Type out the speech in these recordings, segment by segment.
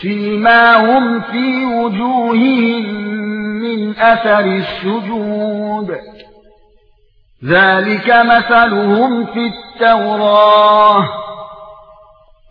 فيما هم في وجوههم من أثر السجود. ذلك مثلهم في التوراة.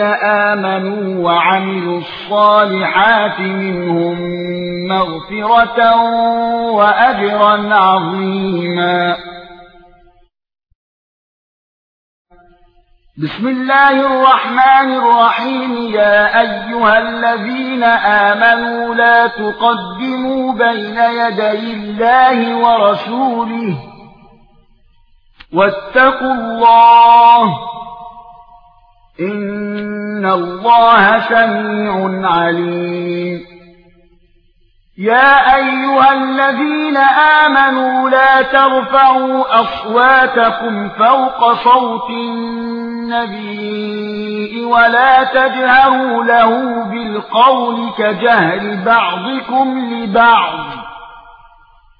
آمنوا وعملوا الصالحات منهم مغفرة وأجرا عظيما. بسم الله الرحمن الرحيم. يا أيها الذين آمنوا لا تقدموا بين يدي الله ورسوله. واتقوا الله إن الله سميع عليم يا أيها الذين آمنوا لا ترفعوا أصواتكم فوق صوت النبي ولا تجهروا له بالقول كجهر بعضكم لبعض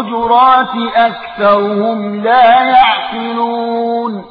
الحجرات أكثرهم لا يعقلون